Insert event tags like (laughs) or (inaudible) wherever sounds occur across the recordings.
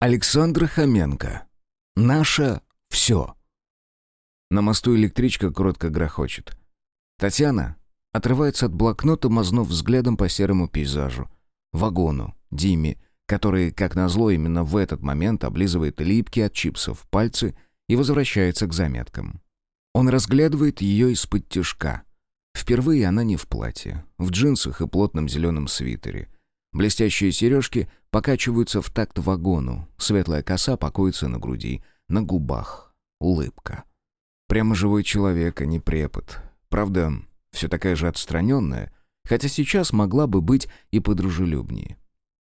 Александра Хоменко. Наше все. На мосту электричка коротко грохочет. Татьяна отрывается от блокнота, мазнув взглядом по серому пейзажу. Вагону, Диме, который, как назло, именно в этот момент облизывает липкие от чипсов пальцы и возвращается к заметкам. Он разглядывает ее из-под тяжка. Впервые она не в платье, в джинсах и плотном зеленом свитере. Блестящие сережки покачиваются в такт вагону, светлая коса покоится на груди, на губах. Улыбка. Прямо живой человек, а не препод. Правда, все такая же отстраненная, хотя сейчас могла бы быть и подружелюбнее.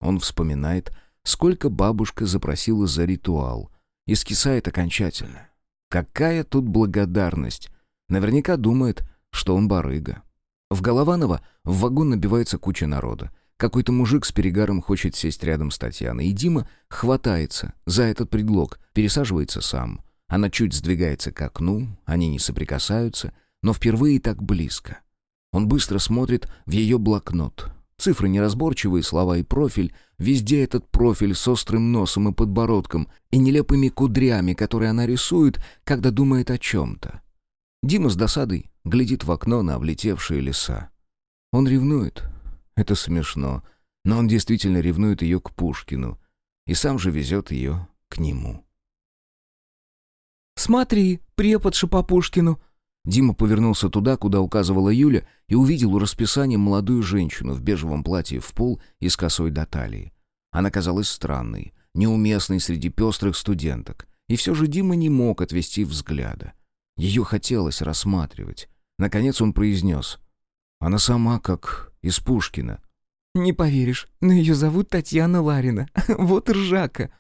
Он вспоминает, сколько бабушка запросила за ритуал, и скисает окончательно. Какая тут благодарность! Наверняка думает, что он барыга. В Голованово в вагон набивается куча народа. Какой-то мужик с перегаром хочет сесть рядом с Татьяной, и Дима хватается за этот предлог, пересаживается сам. Она чуть сдвигается к окну, они не соприкасаются, но впервые так близко. Он быстро смотрит в ее блокнот. Цифры неразборчивые, слова и профиль. Везде этот профиль с острым носом и подбородком и нелепыми кудрями, которые она рисует, когда думает о чем-то. Дима с досадой глядит в окно на облетевшие леса. Он ревнует. Это смешно. Но он действительно ревнует ее к Пушкину. И сам же везет ее к нему. «Смотри, преподша по Пушкину!» Дима повернулся туда, куда указывала Юля, и увидел у расписания молодую женщину в бежевом платье в пол и с косой до талии. Она казалась странной, неуместной среди пестрых студенток. И все же Дима не мог отвести взгляда. Ее хотелось рассматривать. Наконец он произнес. Она сама как из Пушкина. «Не поверишь, но ее зовут Татьяна Ларина. (laughs) Вот ржака!»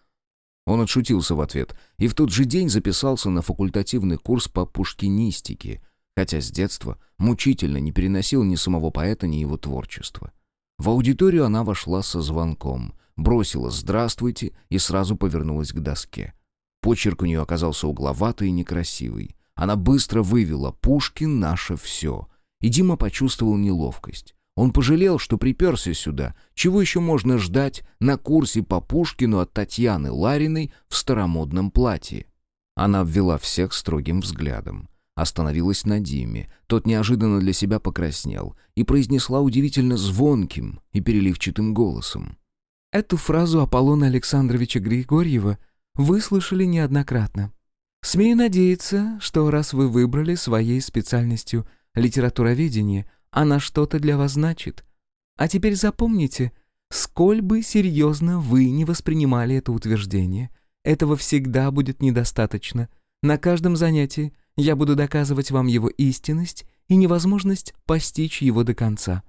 Он отшутился в ответ и в тот же день записался на факультативный курс по пушкинистике, хотя с детства мучительно не переносил ни самого поэта, ни его творчества. В аудиторию она вошла со звонком, бросила «здравствуйте» и сразу повернулась к доске. Почерк у нее оказался угловатый и некрасивый. Она быстро вывела «Пушкин — наше все», и Дима почувствовал неловкость. Он пожалел, что приперся сюда. Чего еще можно ждать на курсе по Пушкину от Татьяны Лариной в старомодном платье? Она ввела всех строгим взглядом. Остановилась на Диме. Тот неожиданно для себя покраснел и произнесла удивительно звонким и переливчатым голосом. «Эту фразу Аполлона Александровича Григорьева вы слышали неоднократно. Смею надеяться, что раз вы выбрали своей специальностью литературоведение — она что-то для вас значит. А теперь запомните, сколь бы серьезно вы не воспринимали это утверждение, этого всегда будет недостаточно. На каждом занятии я буду доказывать вам его истинность и невозможность постичь его до конца.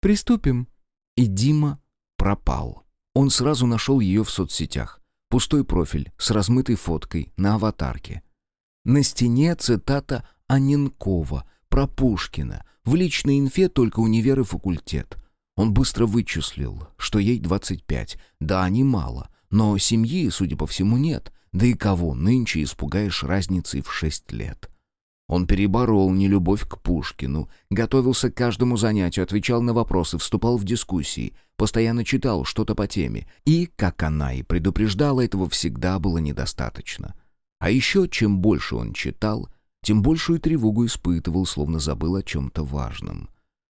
Приступим». И Дима пропал. Он сразу нашел ее в соцсетях. Пустой профиль с размытой фоткой на аватарке. На стене цитата Аненкова про Пушкина, в личной инфе только универ и факультет. Он быстро вычислил, что ей 25. Да, немало, но семьи, судя по всему, нет. Да и кого нынче испугаешь разницей в 6 лет? Он переборол нелюбовь к Пушкину, готовился к каждому занятию, отвечал на вопросы, вступал в дискуссии, постоянно читал что-то по теме. И, как она и предупреждала, этого всегда было недостаточно. А еще, чем больше он читал, тем большую тревогу испытывал, словно забыл о чем-то важном.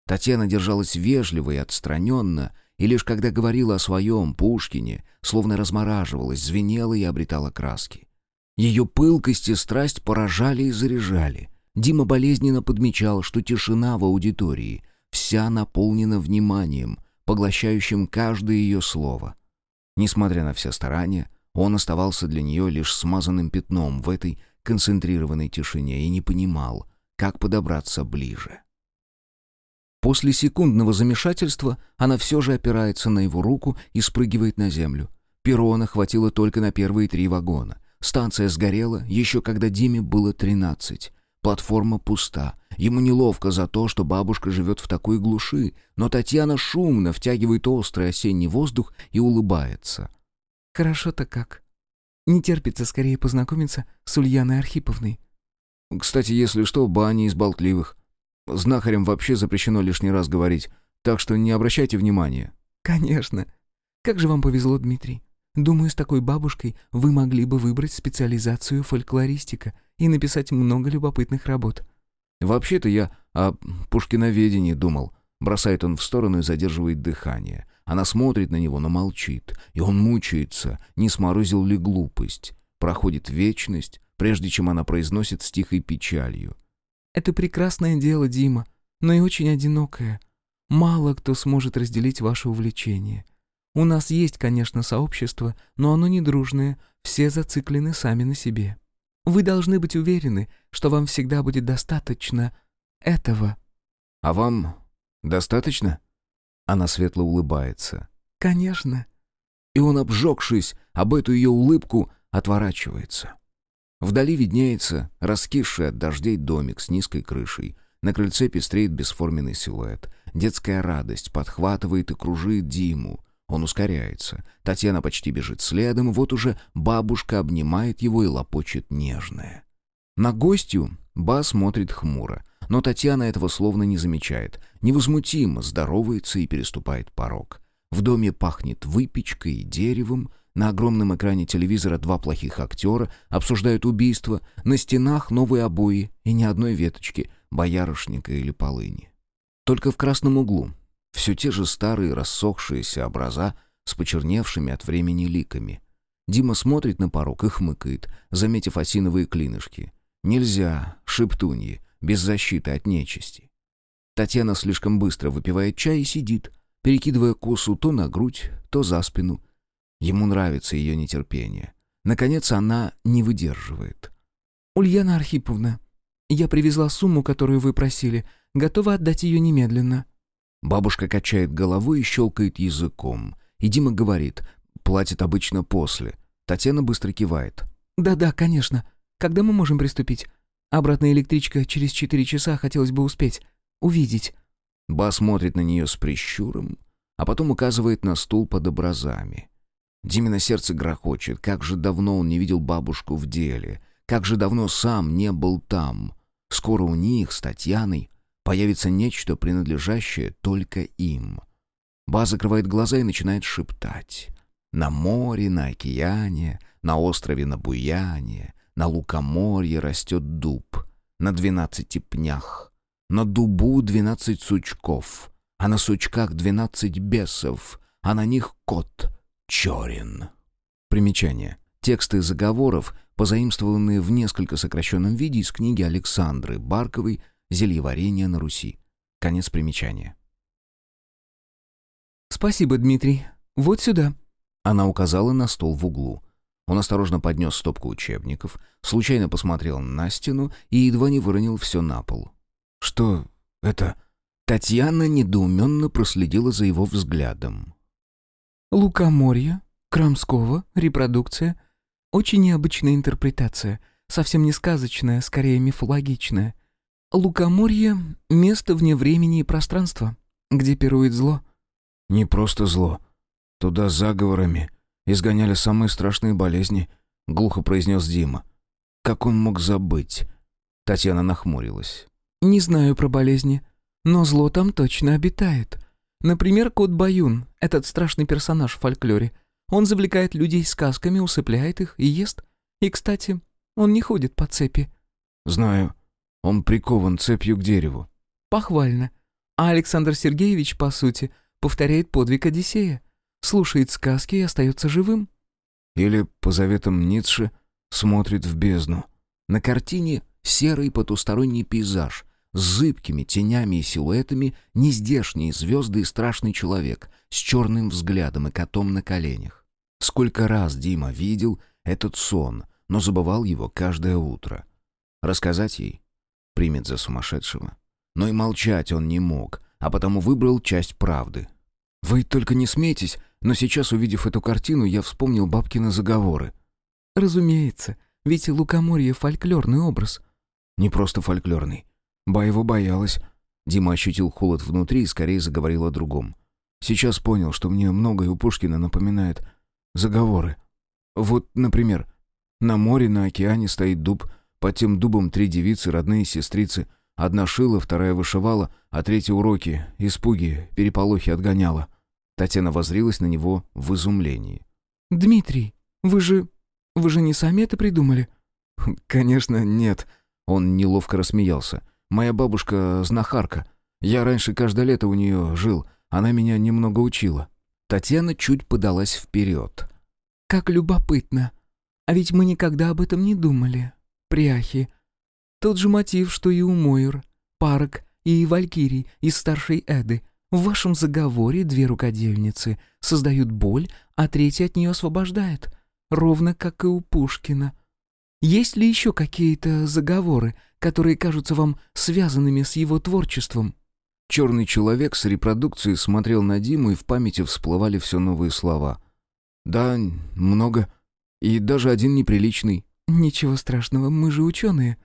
Татьяна держалась вежливо и отстраненно, и лишь когда говорила о своем Пушкине, словно размораживалась, звенела и обретала краски. Ее пылкость и страсть поражали и заряжали. Дима болезненно подмечал, что тишина в аудитории вся наполнена вниманием, поглощающим каждое ее слово. Несмотря на все старания, он оставался для нее лишь смазанным пятном в этой концентрированной тишине и не понимал, как подобраться ближе. После секундного замешательства она все же опирается на его руку и спрыгивает на землю. Перона хватило только на первые три вагона. Станция сгорела, еще когда Диме было тринадцать. Платформа пуста. Ему неловко за то, что бабушка живет в такой глуши, но Татьяна шумно втягивает острый осенний воздух и улыбается. «Хорошо-то как. Не терпится скорее познакомиться с Ульяной Архиповной. Кстати, если что, бани из болтливых. Знахарям вообще запрещено лишний раз говорить, так что не обращайте внимания. Конечно. Как же вам повезло, Дмитрий. Думаю, с такой бабушкой вы могли бы выбрать специализацию фольклористика и написать много любопытных работ». «Вообще-то я о пушкиноведении думал». Бросает он в сторону и задерживает дыхание. Она смотрит на него, но молчит. И он мучается, не сморозил ли глупость. Проходит вечность, прежде чем она произносит с тихой печалью. «Это прекрасное дело, Дима, но и очень одинокое. Мало кто сможет разделить ваше увлечение. У нас есть, конечно, сообщество, но оно не дружное, все зациклены сами на себе. Вы должны быть уверены, что вам всегда будет достаточно этого». «А вам достаточно?» Она светло улыбается. «Конечно». И он, обжегшись об эту ее улыбку, отворачивается. Вдали виднеется раскисший от дождей домик с низкой крышей. На крыльце пестреет бесформенный силуэт. Детская радость подхватывает и кружит Диму. Он ускоряется. Татьяна почти бежит следом, вот уже бабушка обнимает его и лопочет нежное. На гостью Ба смотрит хмуро, но Татьяна этого словно не замечает. Невозмутимо здоровается и переступает порог. В доме пахнет выпечкой и деревом, на огромном экране телевизора два плохих актера обсуждают убийство, на стенах новые обои и ни одной веточки, боярышника или полыни. Только в красном углу все те же старые рассохшиеся образа с почерневшими от времени ликами. Дима смотрит на порог и хмыкает, заметив осиновые клинышки. Нельзя, шептуньи, без защиты от нечисти. Татьяна слишком быстро выпивает чай и сидит, перекидывая косу то на грудь, то за спину, Ему нравится ее нетерпение. Наконец она не выдерживает. «Ульяна Архиповна, я привезла сумму, которую вы просили. Готова отдать ее немедленно». Бабушка качает головой и щелкает языком. И Дима говорит, платит обычно после. Татьяна быстро кивает. «Да-да, конечно. Когда мы можем приступить? Обратная электричка через четыре часа хотелось бы успеть. Увидеть». Ба смотрит на нее с прищуром, а потом указывает на стул под образами. Димина сердце грохочет. Как же давно он не видел бабушку в деле. Как же давно сам не был там. Скоро у них с Татьяной появится нечто, принадлежащее только им. Ба закрывает глаза и начинает шептать. На море, на океане, на острове на Буяне, на лукоморье растет дуб, на двенадцати пнях. На дубу двенадцать сучков, а на сучках двенадцать бесов, а на них кот — Чорин. Примечание. Тексты заговоров, позаимствованные в несколько сокращенном виде из книги Александры Барковой «Зельеварение на Руси». Конец примечания. «Спасибо, Дмитрий. Вот сюда». Она указала на стол в углу. Он осторожно поднес стопку учебников, случайно посмотрел на стену и едва не выронил все на пол. «Что это?» Татьяна недоуменно проследила за его взглядом. Лукоморье, Крамского, репродукция. Очень необычная интерпретация, совсем не сказочная, скорее мифологичная. Лукоморье — место вне времени и пространства, где пирует зло. Не просто зло. Туда заговорами изгоняли самые страшные болезни, глухо произнес Дима. Как он мог забыть? Татьяна нахмурилась. Не знаю про болезни, но зло там точно обитает. Например, кот Баюн, этот страшный персонаж в фольклоре. Он завлекает людей сказками, усыпляет их и ест. И, кстати, он не ходит по цепи. Знаю. Он прикован цепью к дереву. Похвально. А Александр Сергеевич, по сути, повторяет подвиг Одиссея. Слушает сказки и остается живым. Или, по заветам Ницше, смотрит в бездну. На картине серый потусторонний пейзаж, с зыбкими тенями и силуэтами нездешние звезды и страшный человек с черным взглядом и котом на коленях. Сколько раз Дима видел этот сон, но забывал его каждое утро. Рассказать ей? Примет за сумасшедшего. Но и молчать он не мог, а потому выбрал часть правды. «Вы только не смейтесь, но сейчас, увидев эту картину, я вспомнил бабкины заговоры». «Разумеется, ведь лукоморье — фольклорный образ». «Не просто фольклорный. Ба его боялась. Дима ощутил холод внутри и скорее заговорил о другом. Сейчас понял, что мне многое у Пушкина напоминает заговоры. Вот, например, на море, на океане стоит дуб, под тем дубом три девицы, родные сестрицы. Одна шила, вторая вышивала, а третья уроки, испуги, переполохи отгоняла. Татьяна возрилась на него в изумлении. «Дмитрий, вы же... вы же не сами это придумали?» (laughs) «Конечно, нет». Он неловко рассмеялся. «Моя бабушка знахарка. Я раньше каждое лето у нее жил. Она меня немного учила». Татьяна чуть подалась вперед. «Как любопытно. А ведь мы никогда об этом не думали. Пряхи. Тот же мотив, что и у Мойер, Парок и Валькирий из старшей Эды. В вашем заговоре две рукодельницы создают боль, а третья от нее освобождает. Ровно как и у Пушкина. Есть ли еще какие-то заговоры, которые кажутся вам связанными с его творчеством?» Черный человек с репродукцией смотрел на Диму, и в памяти всплывали все новые слова. «Да, много. И даже один неприличный». «Ничего страшного, мы же ученые».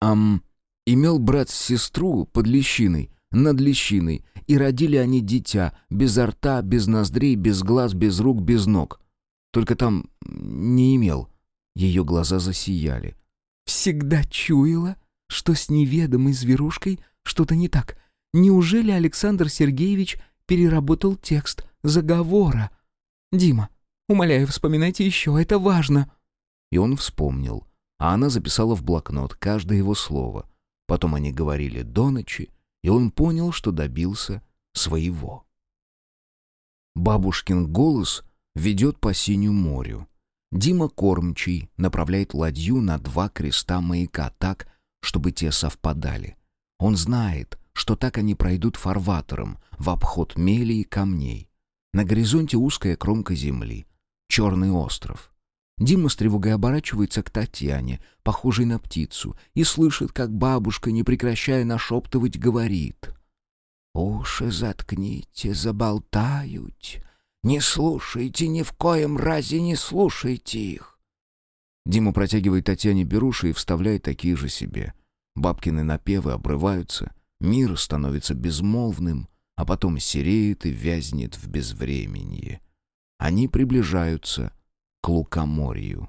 «Ам, имел брат сестру под лещиной, над лещиной, и родили они дитя, без рта, без ноздрей, без глаз, без рук, без ног. Только там не имел». Ее глаза засияли. «Всегда чуяла, что с неведомой зверушкой что-то не так. Неужели Александр Сергеевич переработал текст заговора? Дима, умоляю, вспоминайте еще, это важно». И он вспомнил, а она записала в блокнот каждое его слово. Потом они говорили до ночи, и он понял, что добился своего. Бабушкин голос ведет по синему морю. Дима Кормчий направляет ладью на два креста маяка так, чтобы те совпадали. Он знает, что так они пройдут фарватером, в обход мели и камней. На горизонте узкая кромка земли, черный остров. Дима с тревогой оборачивается к Татьяне, похожей на птицу, и слышит, как бабушка, не прекращая нашептывать, говорит. «Уши заткните, заболтают. Не слушайте, ни в коем разе не слушайте их». Дима протягивает Татьяне беруши и вставляет такие же себе. Бабкины напевы обрываются, мир становится безмолвным, а потом сереет и вязнет в безвременье. Они приближаются к лукоморью.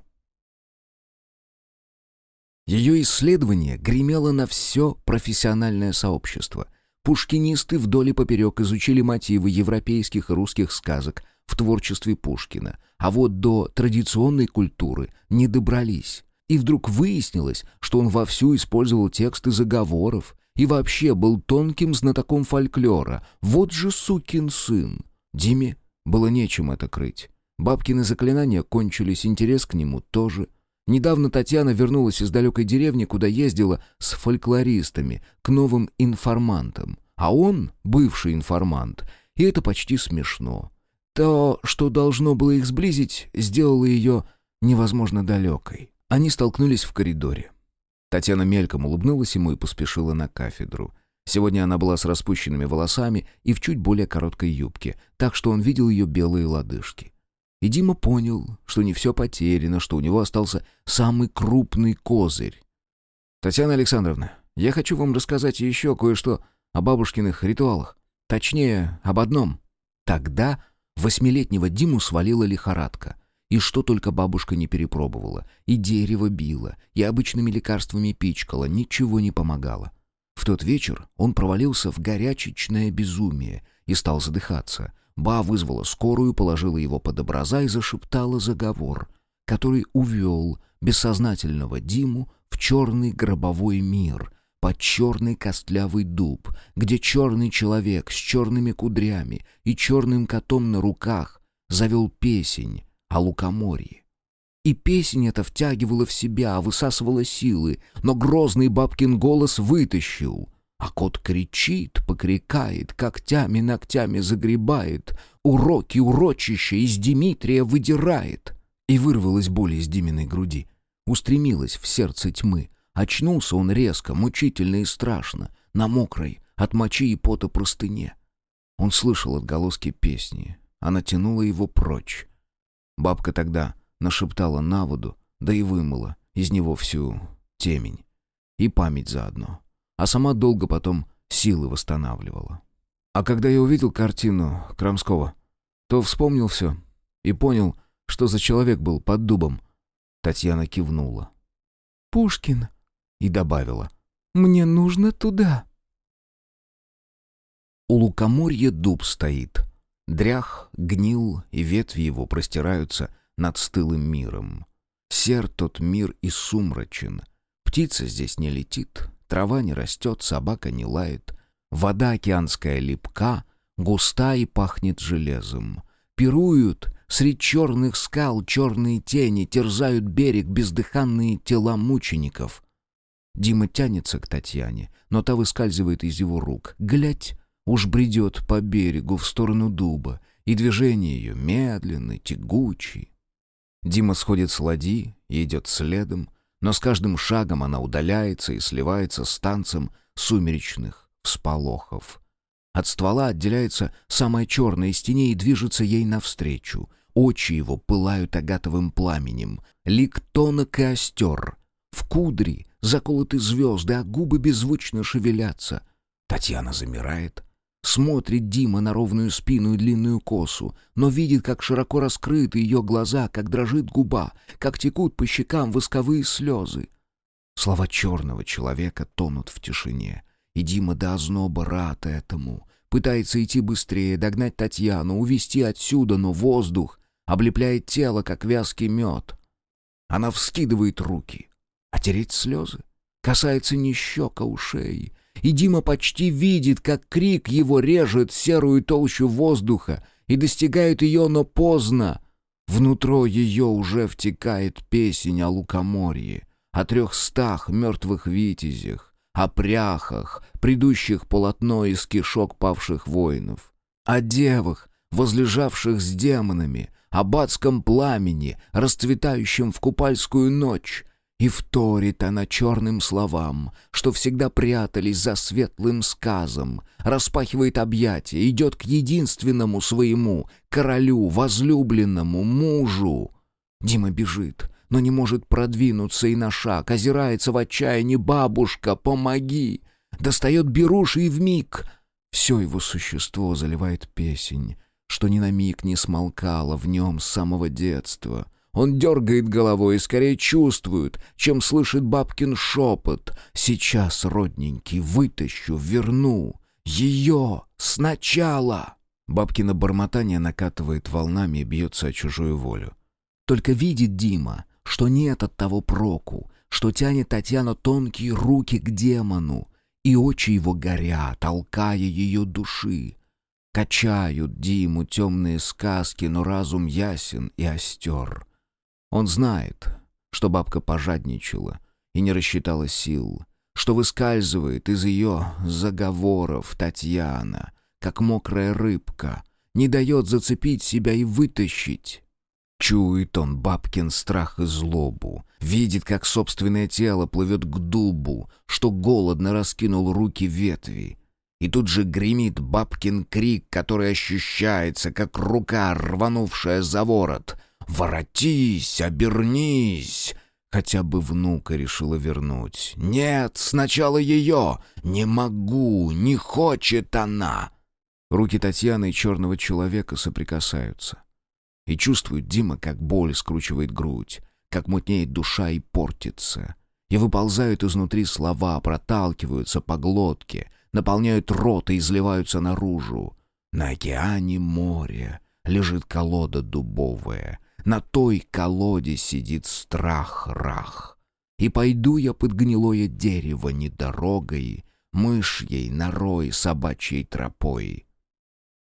Ее исследование гремело на все профессиональное сообщество. Пушкинисты вдоль и поперек изучили мотивы европейских и русских сказок в творчестве Пушкина, а вот до традиционной культуры не добрались. И вдруг выяснилось, что он вовсю использовал тексты заговоров и вообще был тонким знатоком фольклора. Вот же сукин сын! Диме было нечем это крыть. Бабкины заклинания кончились, интерес к нему тоже. Недавно Татьяна вернулась из далекой деревни, куда ездила с фольклористами, к новым информантам. А он — бывший информант. И это почти смешно. То, что должно было их сблизить, сделало ее невозможно далекой. Они столкнулись в коридоре. Татьяна мельком улыбнулась ему и поспешила на кафедру. Сегодня она была с распущенными волосами и в чуть более короткой юбке, так что он видел ее белые лодыжки. И Дима понял, что не все потеряно, что у него остался самый крупный козырь. «Татьяна Александровна, я хочу вам рассказать еще кое-что о бабушкиных ритуалах. Точнее, об одном». Тогда восьмилетнего Диму свалила лихорадка. И что только бабушка не перепробовала. И дерево била, и обычными лекарствами пичкала, ничего не помогало. В тот вечер он провалился в горячечное безумие и стал задыхаться — Ба вызвала скорую, положила его под образа и зашептала заговор, который увел бессознательного Диму в черный гробовой мир, под черный костлявый дуб, где черный человек с черными кудрями и черным котом на руках завел песень о лукоморье. И песня эта втягивала в себя, высасывала силы, но грозный бабкин голос вытащил — а кот кричит, покрикает, когтями-ногтями загребает, уроки урочища из Дмитрия выдирает. И вырвалась боль из Диминой груди, устремилась в сердце тьмы. Очнулся он резко, мучительно и страшно, на мокрой, от мочи и пота простыне. Он слышал отголоски песни, она тянула его прочь. Бабка тогда нашептала на воду, да и вымыла из него всю темень. И память заодно а сама долго потом силы восстанавливала. А когда я увидел картину Крамского, то вспомнил все и понял, что за человек был под дубом. Татьяна кивнула. «Пушкин», и добавила. «Мне нужно туда». У лукоморья дуб стоит. Дрях, гнил, и ветви его простираются над стылым миром. Сер тот мир и сумрачен. Птица здесь не летит, трава не растет, собака не лает. Вода океанская липка, густа и пахнет железом. Пируют средь черных скал черные тени, терзают берег бездыханные тела мучеников. Дима тянется к Татьяне, но та выскальзывает из его рук. Глядь, уж бредет по берегу в сторону дуба, и движение ее медленный, тягучий. Дима сходит с ладьи и идет следом, но с каждым шагом она удаляется и сливается с танцем сумеречных всполохов. От ствола отделяется самая черная из теней и движется ей навстречу. Очи его пылают агатовым пламенем, лик тонок и остер. В кудри заколоты звезды, а губы беззвучно шевелятся. Татьяна замирает, Смотрит Дима на ровную спину и длинную косу, но видит, как широко раскрыты ее глаза, как дрожит губа, как текут по щекам восковые слезы. Слова черного человека тонут в тишине, и Дима до озноба рад этому. Пытается идти быстрее, догнать Татьяну, увести отсюда, но воздух облепляет тело, как вязкий мед. Она вскидывает руки. Отереть слезы? Касается не щека ушей, и Дима почти видит, как крик его режет серую толщу воздуха и достигает ее, но поздно. Внутро ее уже втекает песень о лукоморье, о трехстах мертвых витязях, о пряхах, придущих полотно из кишок павших воинов, о девах, возлежавших с демонами, о бадском пламени, расцветающем в купальскую ночь, и вторит она черным словам, что всегда прятались за светлым сказом, распахивает объятия, идет к единственному своему, королю, возлюбленному, мужу. Дима бежит, но не может продвинуться и на шаг, озирается в отчаянии «Бабушка, помоги!» Достает беруши и вмиг. Все его существо заливает песень, что ни на миг не смолкало в нем с самого детства — он дергает головой и скорее чувствует, чем слышит бабкин шепот. «Сейчас, родненький, вытащу, верну. Ее сначала!» Бабкино бормотание накатывает волнами и бьется о чужую волю. Только видит Дима, что нет от того проку, что тянет Татьяна тонкие руки к демону, и очи его горят, толкая ее души. Качают Диму темные сказки, но разум ясен и остер. Он знает, что бабка пожадничала и не рассчитала сил, что выскальзывает из ее заговоров Татьяна, как мокрая рыбка, не дает зацепить себя и вытащить. Чует он бабкин страх и злобу, видит, как собственное тело плывет к дубу, что голодно раскинул руки ветви. И тут же гремит бабкин крик, который ощущается, как рука, рванувшая за ворот — «Воротись, обернись!» Хотя бы внука решила вернуть. «Нет, сначала ее! Не могу, не хочет она!» Руки Татьяны и черного человека соприкасаются. И чувствует Дима, как боль скручивает грудь, как мутнеет душа и портится. И выползают изнутри слова, проталкиваются по глотке, наполняют рот и изливаются наружу. На океане море лежит колода дубовая, на той колоде сидит страх-рах. И пойду я под гнилое дерево не дорогой, мышьей, норой, собачьей тропой.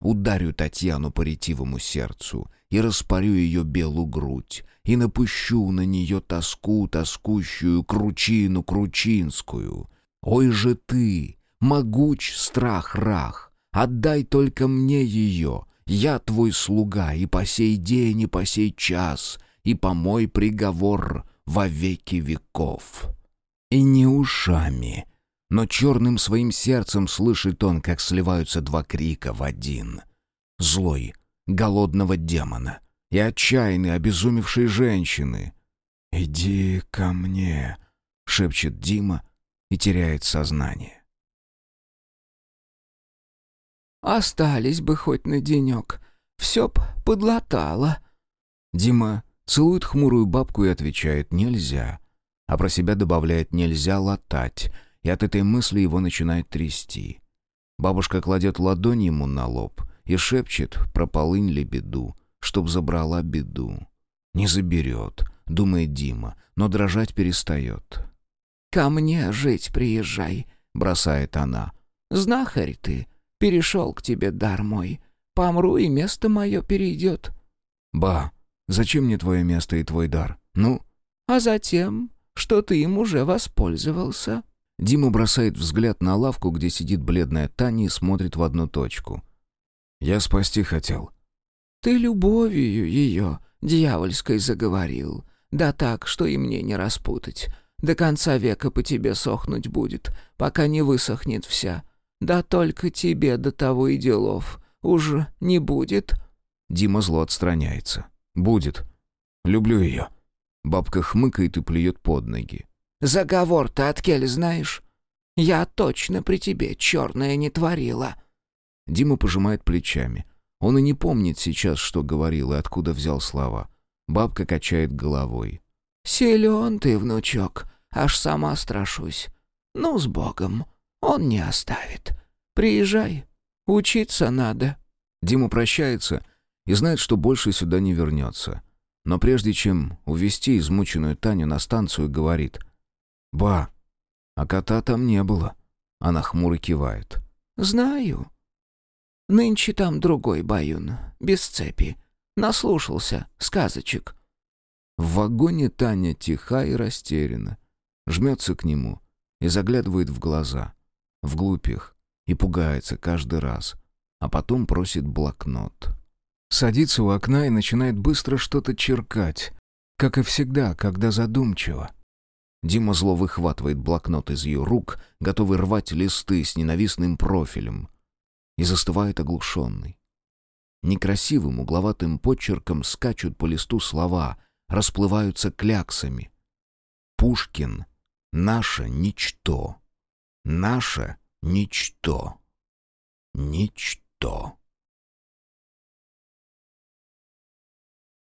Ударю Татьяну по ретивому сердцу и распорю ее белую грудь, и напущу на нее тоску, тоскущую, кручину кручинскую. Ой же ты, могуч страх-рах, отдай только мне ее, я твой слуга и по сей день, и по сей час, и по мой приговор во веки веков. И не ушами, но черным своим сердцем слышит он, как сливаются два крика в один. Злой, голодного демона и отчаянной, обезумевшей женщины. «Иди ко мне», — шепчет Дима и теряет сознание. Остались бы хоть на денек. Все б подлатало». Дима целует хмурую бабку и отвечает «нельзя», а про себя добавляет «нельзя латать», и от этой мысли его начинает трясти. Бабушка кладет ладонь ему на лоб и шепчет про полынь лебеду, чтоб забрала беду. Не заберет, думает Дима, но дрожать перестает. «Ко мне жить приезжай», — бросает она. «Знахарь ты, перешел к тебе дар мой. Помру, и место мое перейдет». «Ба, зачем мне твое место и твой дар? Ну?» «А затем, что ты им уже воспользовался». Дима бросает взгляд на лавку, где сидит бледная Таня и смотрит в одну точку. «Я спасти хотел». «Ты любовью ее, дьявольской, заговорил. Да так, что и мне не распутать. До конца века по тебе сохнуть будет, пока не высохнет вся. Да только тебе до того и делов. Уж не будет?» Дима зло отстраняется. «Будет. Люблю ее». Бабка хмыкает и плюет под ноги. Заговор-то от Кель знаешь? Я точно при тебе черное не творила». Дима пожимает плечами. Он и не помнит сейчас, что говорил и откуда взял слова. Бабка качает головой. «Силен ты, внучок, аж сама страшусь. Ну, с Богом, он не оставит. Приезжай, учиться надо». Дима прощается и знает, что больше сюда не вернется. Но прежде чем увести измученную Таню на станцию, говорит «Ба, а кота там не было». Она хмуро кивает. «Знаю. Нынче там другой баюн, без цепи. Наслушался сказочек». В вагоне Таня тиха и растеряна. Жмется к нему и заглядывает в глаза, вглубь их, и пугается каждый раз, а потом просит блокнот. Садится у окна и начинает быстро что-то черкать, как и всегда, когда задумчиво. Дима зло выхватывает блокнот из ее рук, готовый рвать листы с ненавистным профилем. И застывает оглушенный. Некрасивым угловатым почерком скачут по листу слова, расплываются кляксами. Пушкин — наше ничто. Наше ничто. Ничто.